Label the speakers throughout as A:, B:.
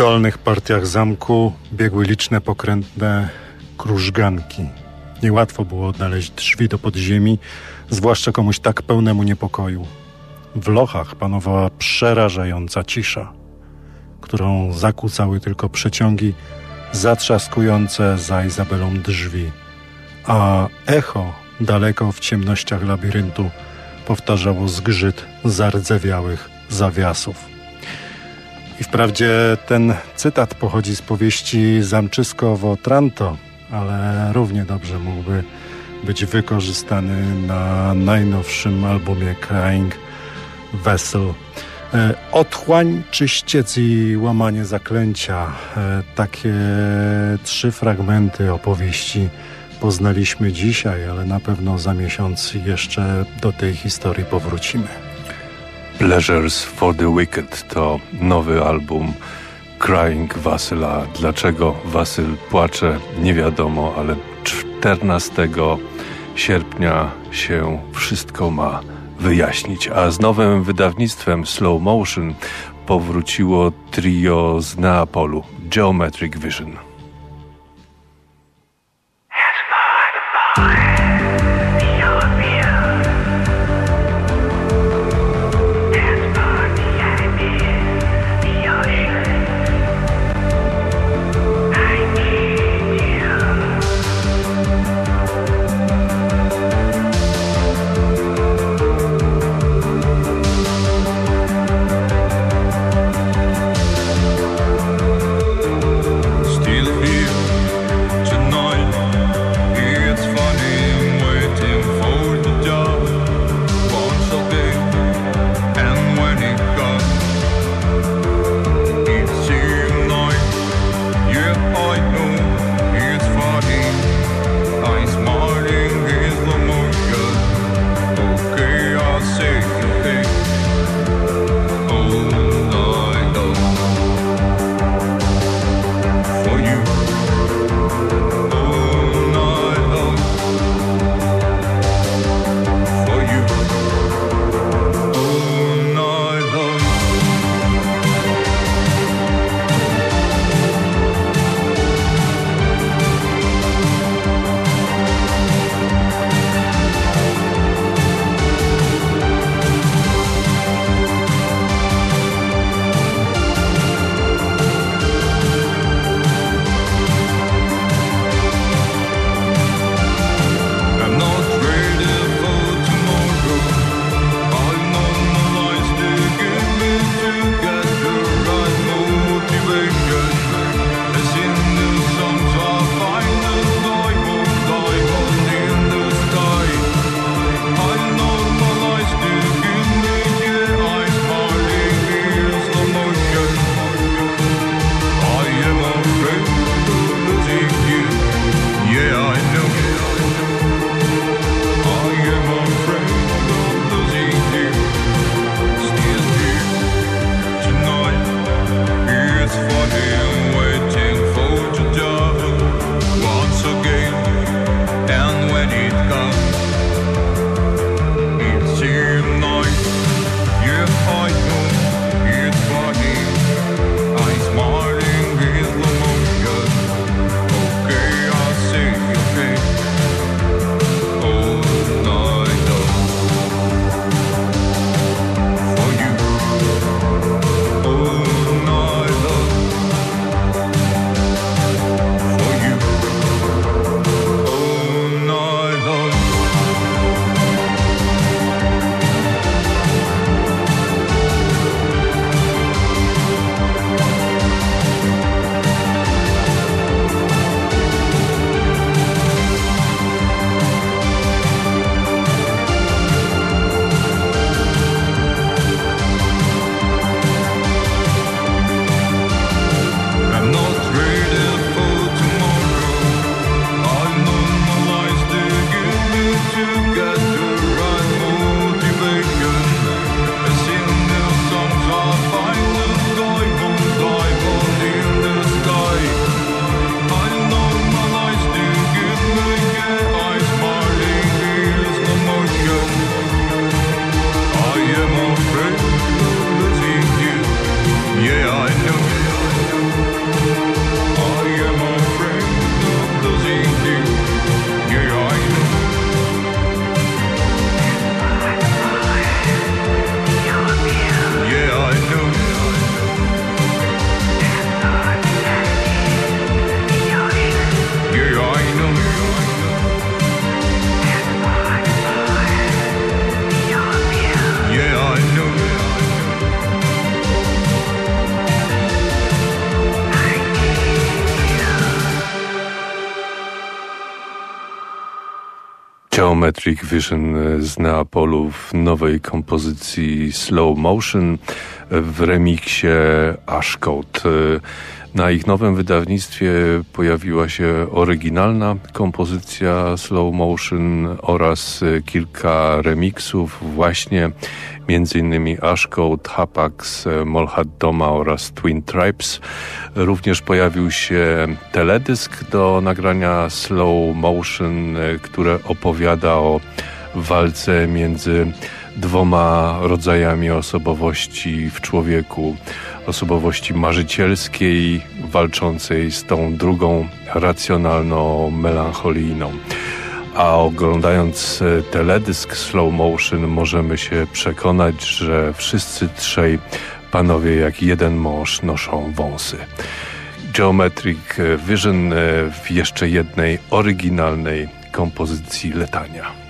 A: Dolnych partiach zamku biegły liczne pokrętne krużganki. Niełatwo było odnaleźć drzwi do podziemi, zwłaszcza komuś tak pełnemu niepokoju. W lochach panowała przerażająca cisza, którą zakłócały tylko przeciągi zatrzaskujące za Izabelą drzwi, a echo daleko w ciemnościach labiryntu powtarzało zgrzyt zardzewiałych zawiasów. I wprawdzie ten cytat pochodzi z powieści Zamczysko Tranto, ale równie dobrze mógłby być wykorzystany na najnowszym albumie Crying Vessel. E, otchłań, czyściec i łamanie zaklęcia. E, takie trzy fragmenty opowieści poznaliśmy dzisiaj, ale na pewno za miesiąc jeszcze do tej historii powrócimy.
B: Pleasures for the Wicked to nowy album Crying Wasyla. Dlaczego Wasyl płacze, nie wiadomo, ale 14 sierpnia się wszystko ma wyjaśnić. A z nowym wydawnictwem Slow Motion powróciło trio z Neapolu Geometric Vision. Geometric Vision z Neapolu w nowej kompozycji Slow Motion w remiksie Ashcode. Na ich nowym wydawnictwie pojawiła się oryginalna kompozycja slow motion oraz kilka remixów właśnie między innymi Ashcode, Hapax, Molhat Doma oraz Twin Tribes. Również pojawił się teledysk do nagrania slow motion, które opowiada o walce między dwoma rodzajami osobowości w człowieku. Osobowości marzycielskiej, walczącej z tą drugą racjonalną, melancholijną. A oglądając e, teledysk slow motion możemy się przekonać, że wszyscy trzej panowie jak jeden mąż noszą wąsy. Geometric Vision e, w jeszcze jednej oryginalnej kompozycji letania.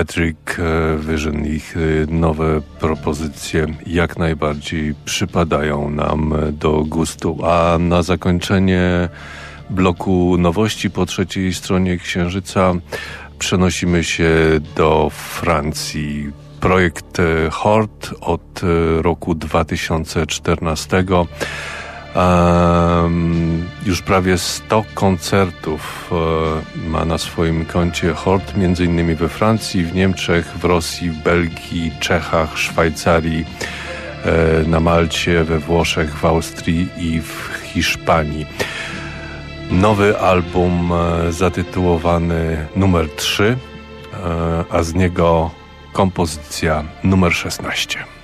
B: Geometric e, Vision, ich e, nowe propozycje jak najbardziej przypadają nam do gustu. A na zakończenie bloku nowości po trzeciej stronie Księżyca przenosimy się do Francji. Projekt Hort od roku 2014 już prawie 100 koncertów e, ma na swoim koncie Hort, między innymi we Francji, w Niemczech, w Rosji, w Belgii, Czechach, Szwajcarii, e, na Malcie, we Włoszech, w Austrii i w Hiszpanii. Nowy album e, zatytułowany numer 3, a z niego kompozycja numer 16.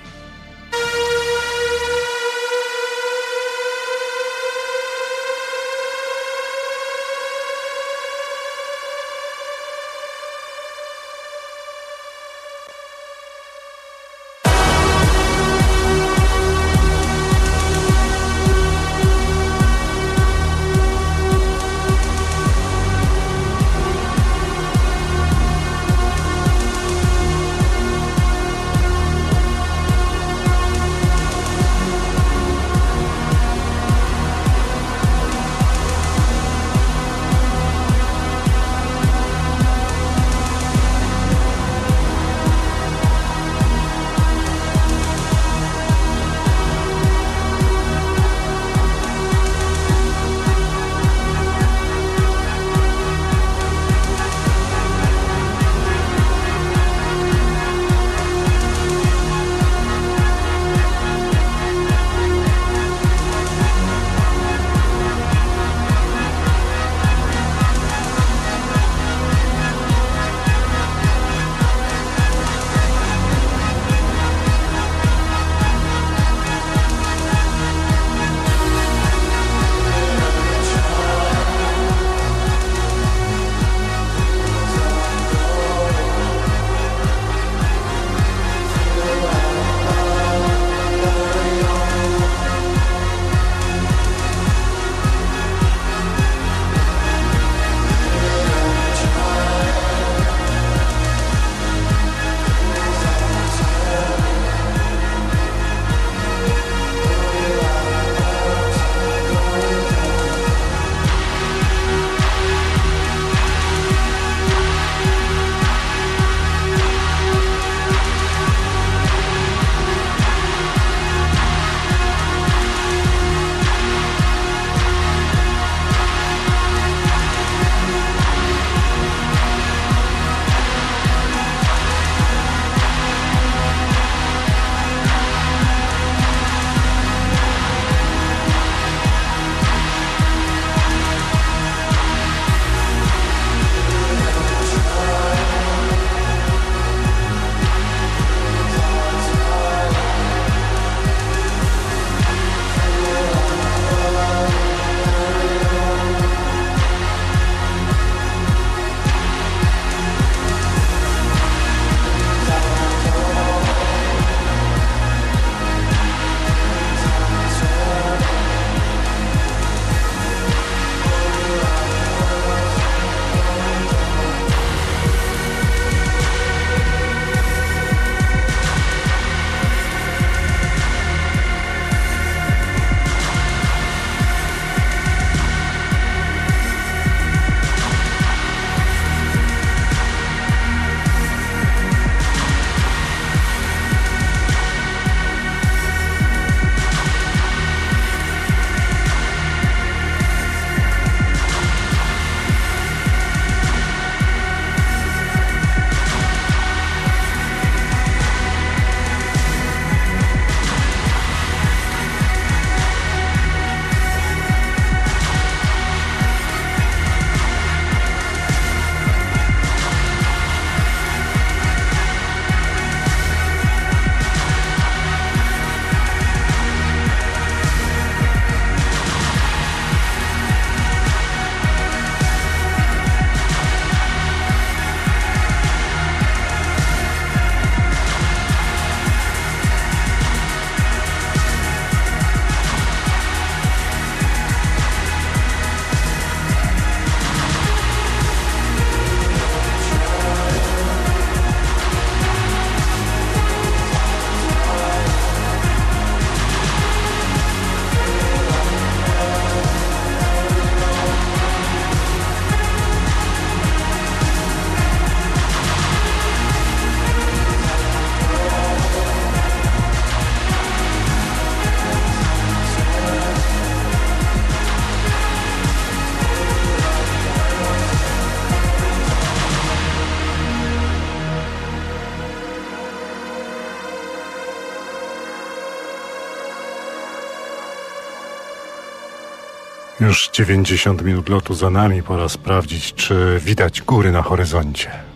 C: Już 90 minut lotu za nami, pora sprawdzić, czy widać góry na horyzoncie.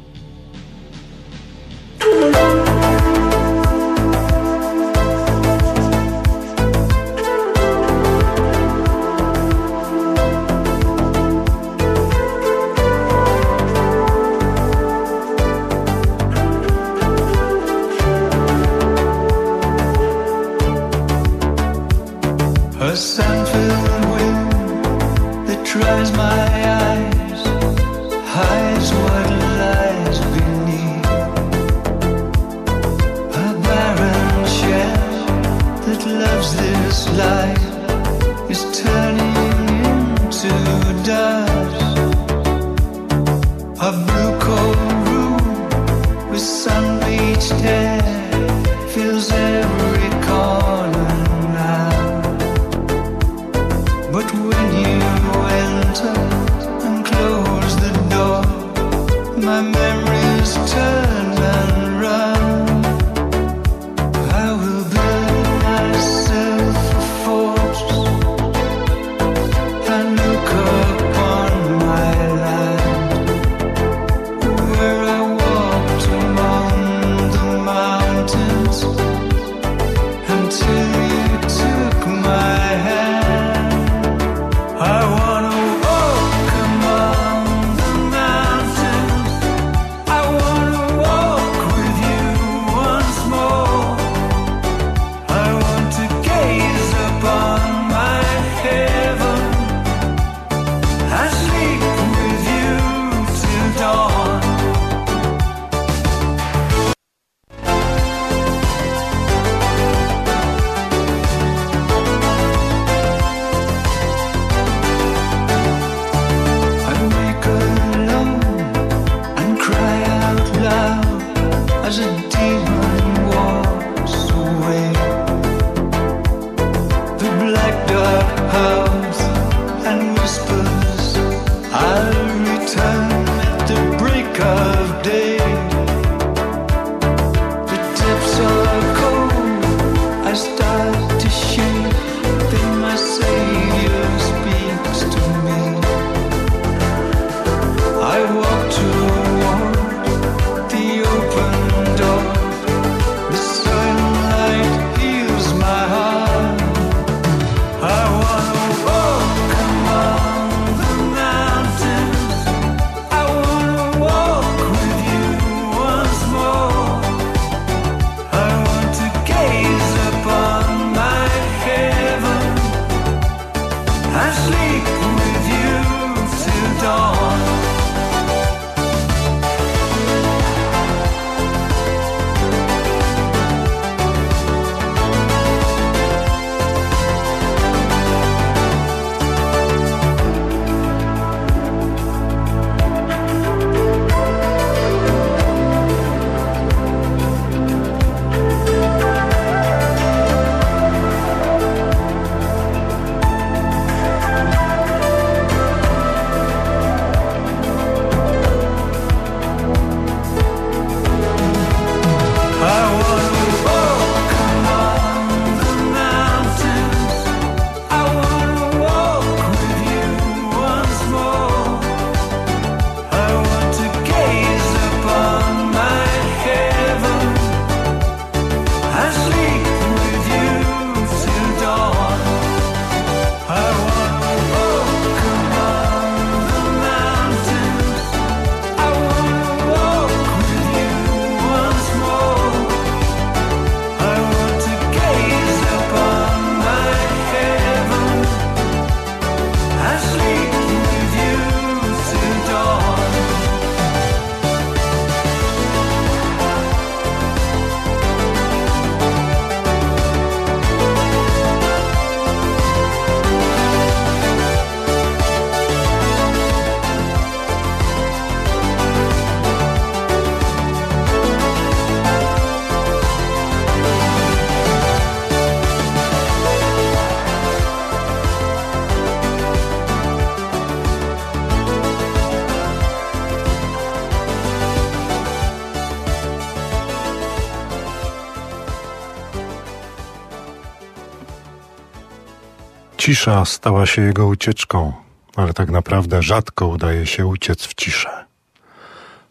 A: Cisza stała się jego ucieczką, ale tak naprawdę rzadko udaje się uciec w ciszę.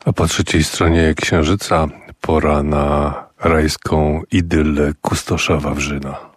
B: A po trzeciej stronie księżyca pora na rajską idylę kustosza Wawrzyna.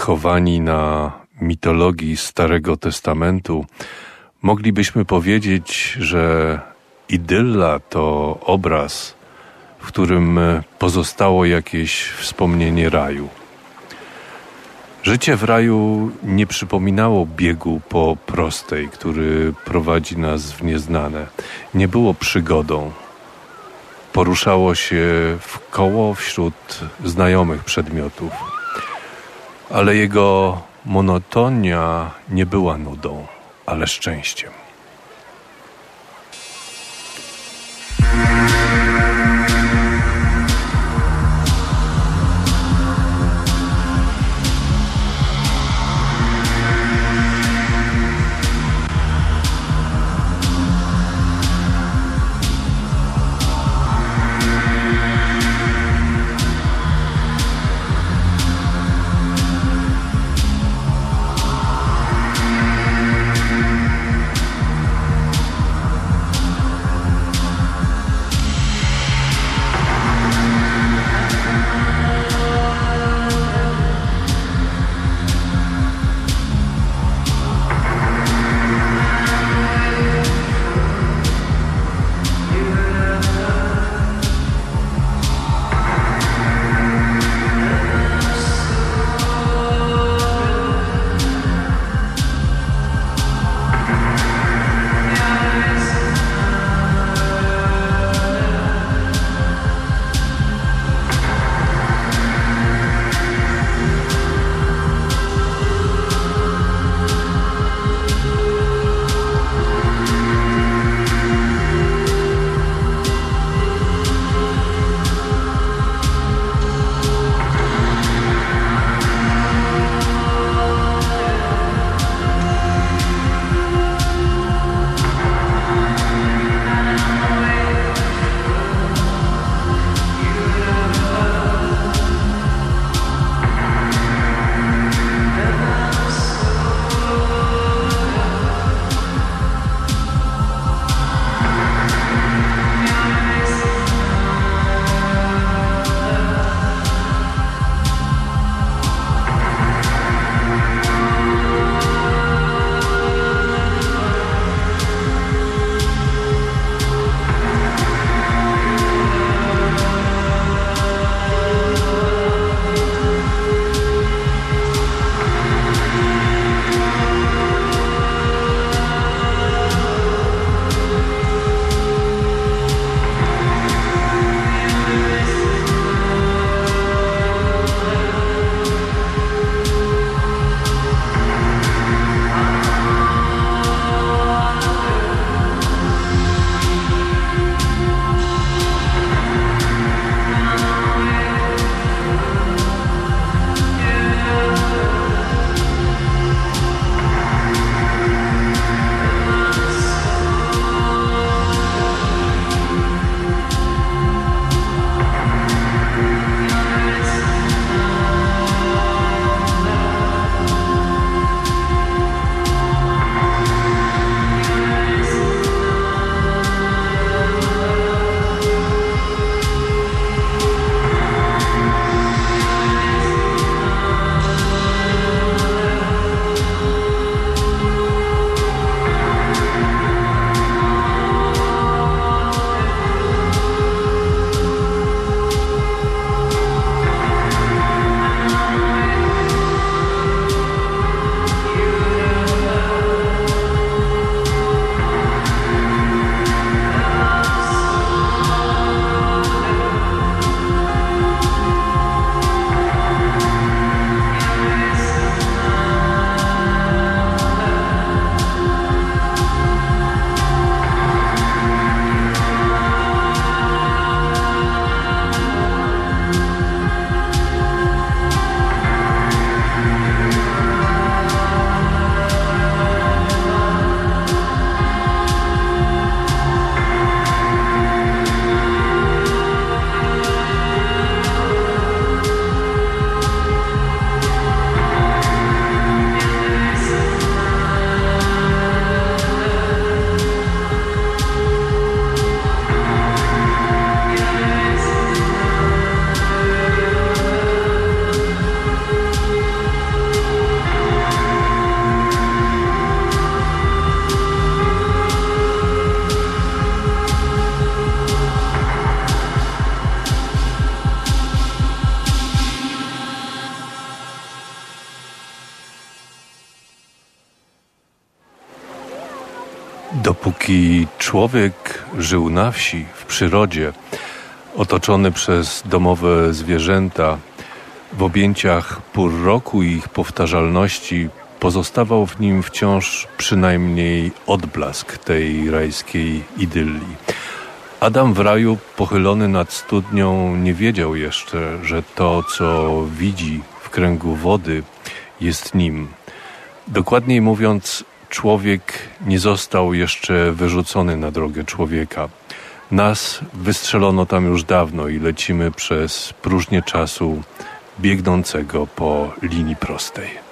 B: Wychowani na mitologii Starego Testamentu, moglibyśmy powiedzieć, że idylla to obraz, w którym pozostało jakieś wspomnienie raju. Życie w raju nie przypominało biegu po prostej, który prowadzi nas w nieznane. Nie było przygodą. Poruszało się w koło wśród znajomych przedmiotów. Ale jego monotonia nie była nudą, ale szczęściem. Póki człowiek żył na wsi, w przyrodzie, otoczony przez domowe zwierzęta, w objęciach pór roku i ich powtarzalności, pozostawał w nim wciąż przynajmniej odblask tej rajskiej idylii. Adam w raju, pochylony nad studnią, nie wiedział jeszcze, że to, co widzi w kręgu wody, jest nim. Dokładniej mówiąc, człowiek nie został jeszcze wyrzucony na drogę człowieka. Nas wystrzelono tam już dawno i lecimy przez próżnię czasu biegnącego po linii prostej.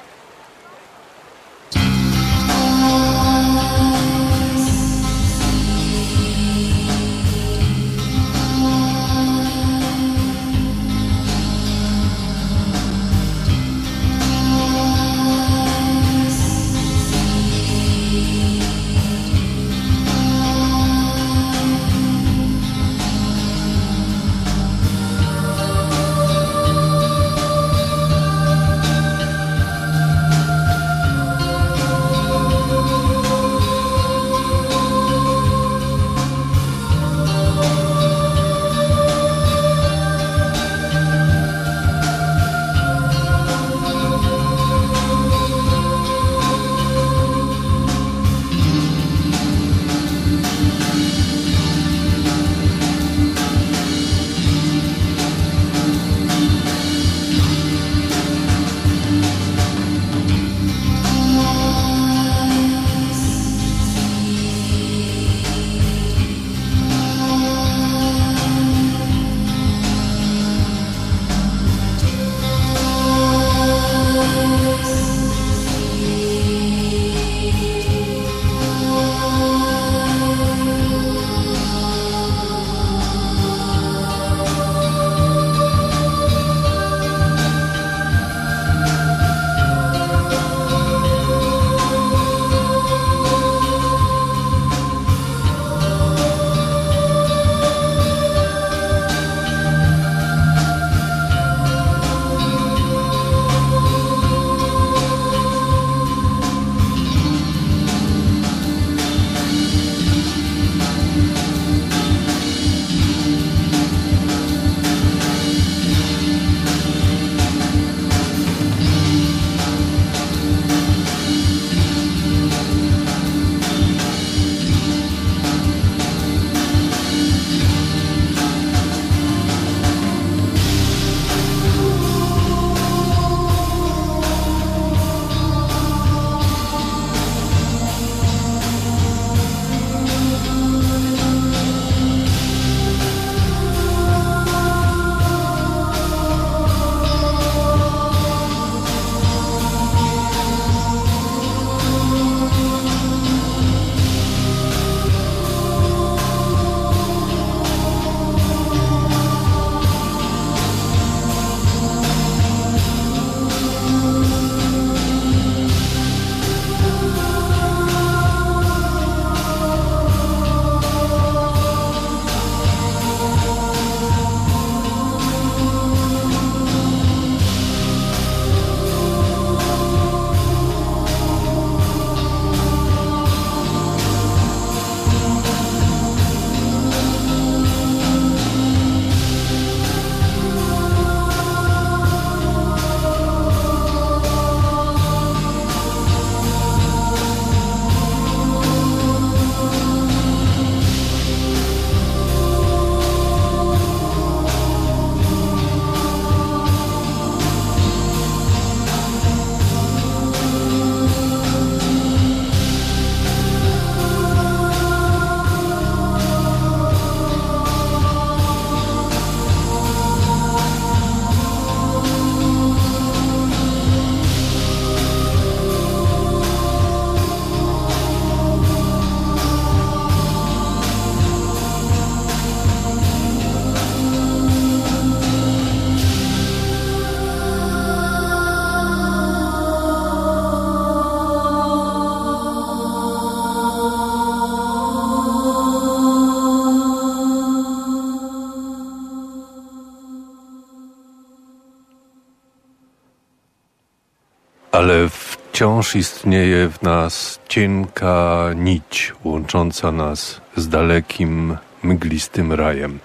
B: Wciąż istnieje w nas cienka nić łącząca nas z dalekim, mglistym rajem,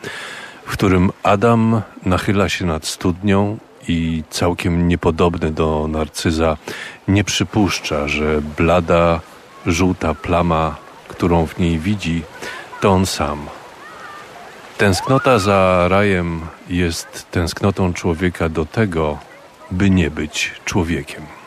B: w którym Adam nachyla się nad studnią i całkiem niepodobny do narcyza nie przypuszcza, że blada, żółta plama, którą w niej widzi, to on sam. Tęsknota za rajem jest tęsknotą człowieka do tego, by nie być człowiekiem.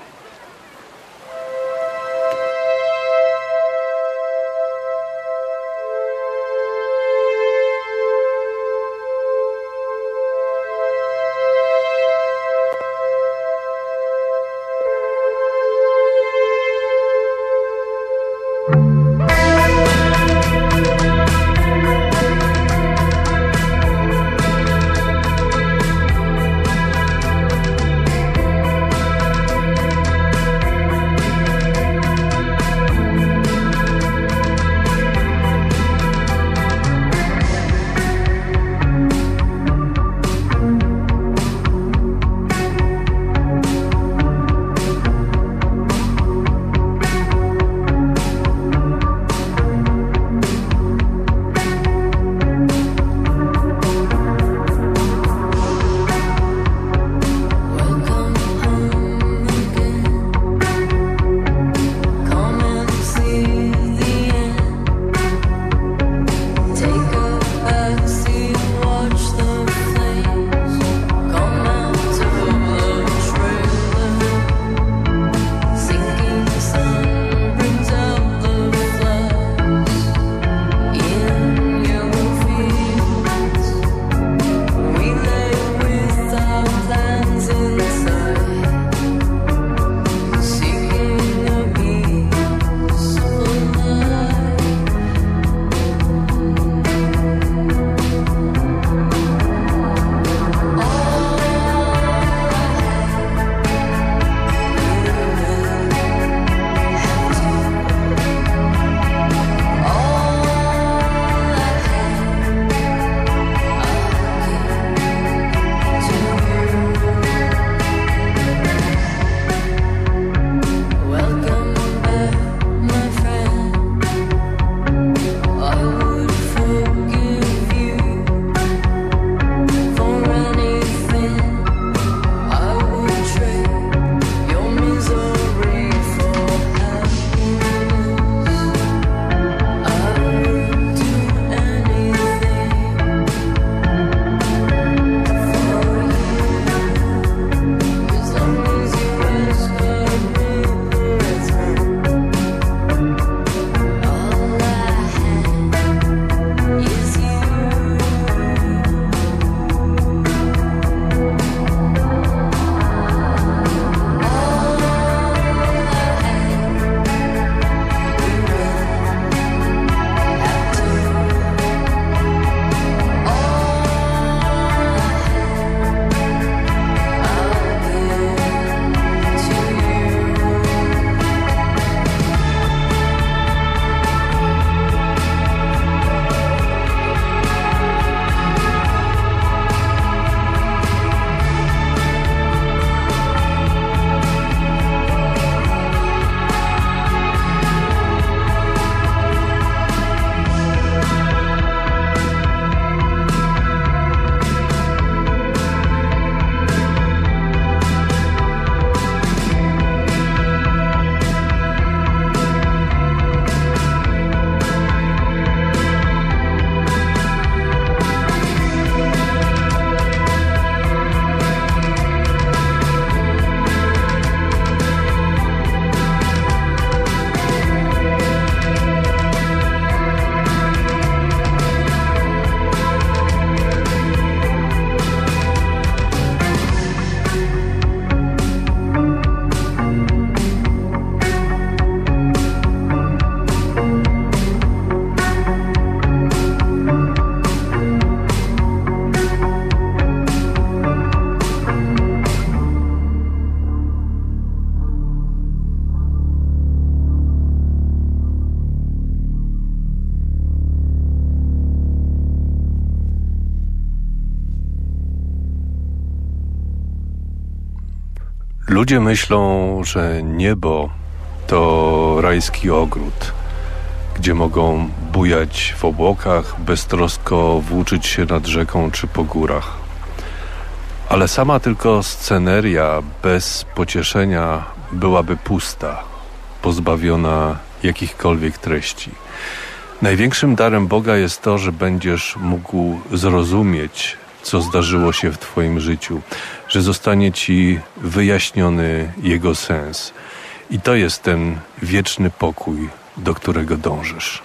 B: Ludzie myślą, że niebo to rajski ogród, gdzie mogą bujać w obłokach, beztrosko włóczyć się nad rzeką czy po górach. Ale sama tylko sceneria bez pocieszenia byłaby pusta, pozbawiona jakichkolwiek treści. Największym darem Boga jest to, że będziesz mógł zrozumieć, co zdarzyło się w Twoim życiu, że zostanie Ci wyjaśniony Jego sens. I to jest ten wieczny pokój, do którego dążysz.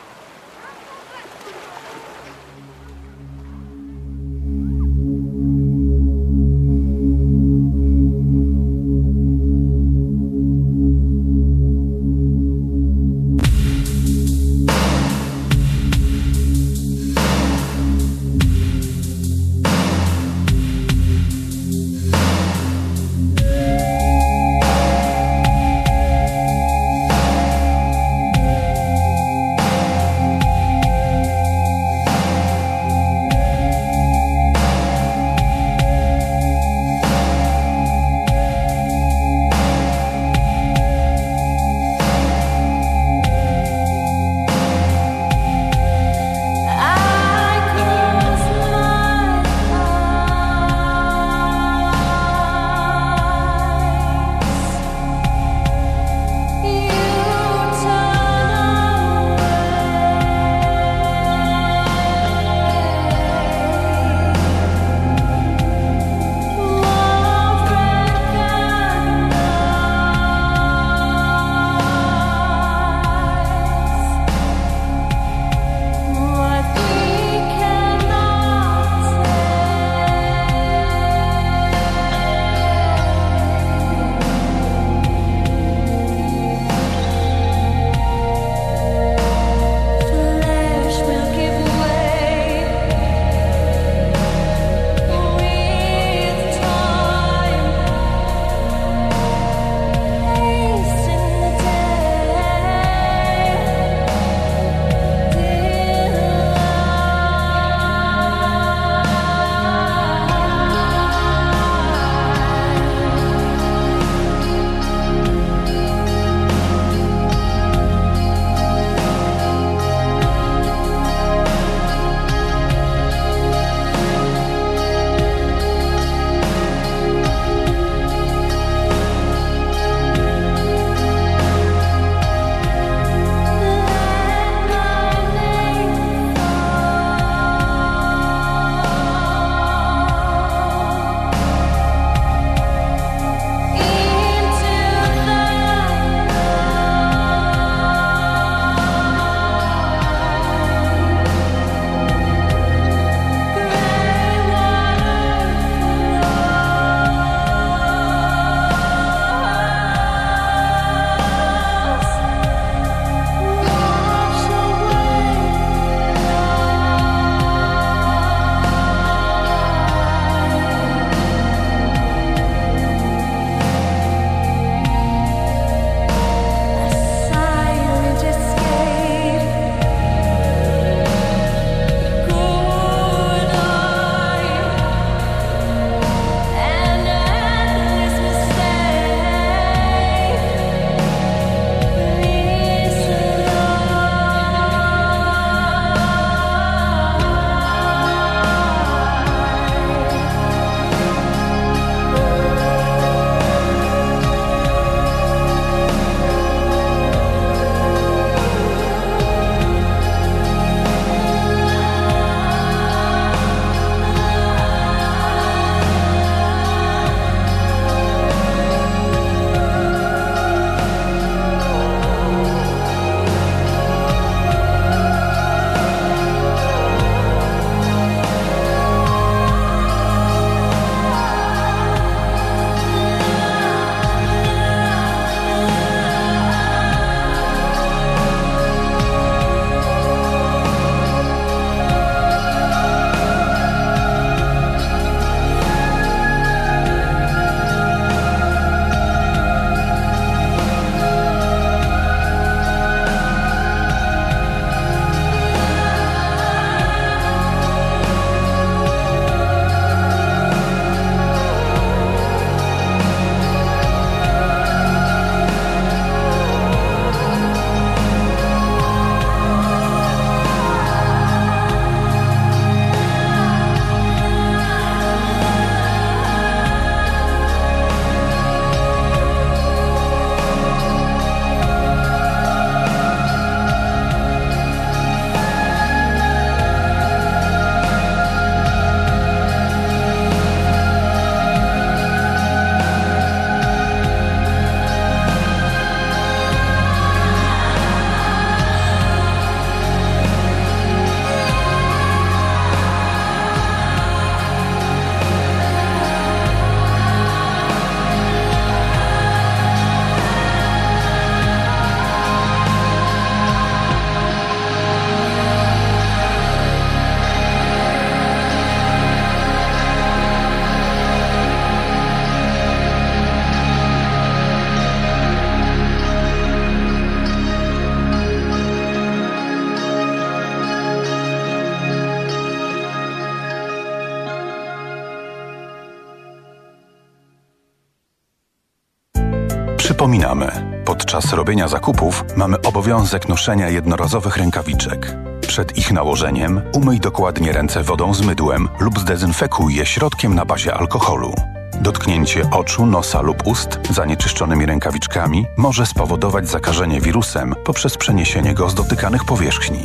D: Podczas robienia zakupów mamy obowiązek noszenia jednorazowych rękawiczek. Przed ich nałożeniem umyj dokładnie ręce wodą z mydłem lub zdezynfekuj je środkiem na bazie alkoholu. Dotknięcie oczu, nosa lub ust zanieczyszczonymi rękawiczkami może spowodować zakażenie wirusem poprzez przeniesienie go z dotykanych powierzchni.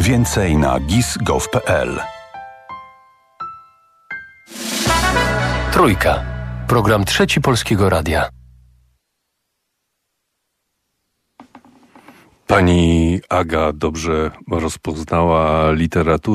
D: Więcej na gis.gov.pl
E: Trójka. Program Trzeci Polskiego Radia.
B: Pani Aga dobrze rozpoznała literaturę.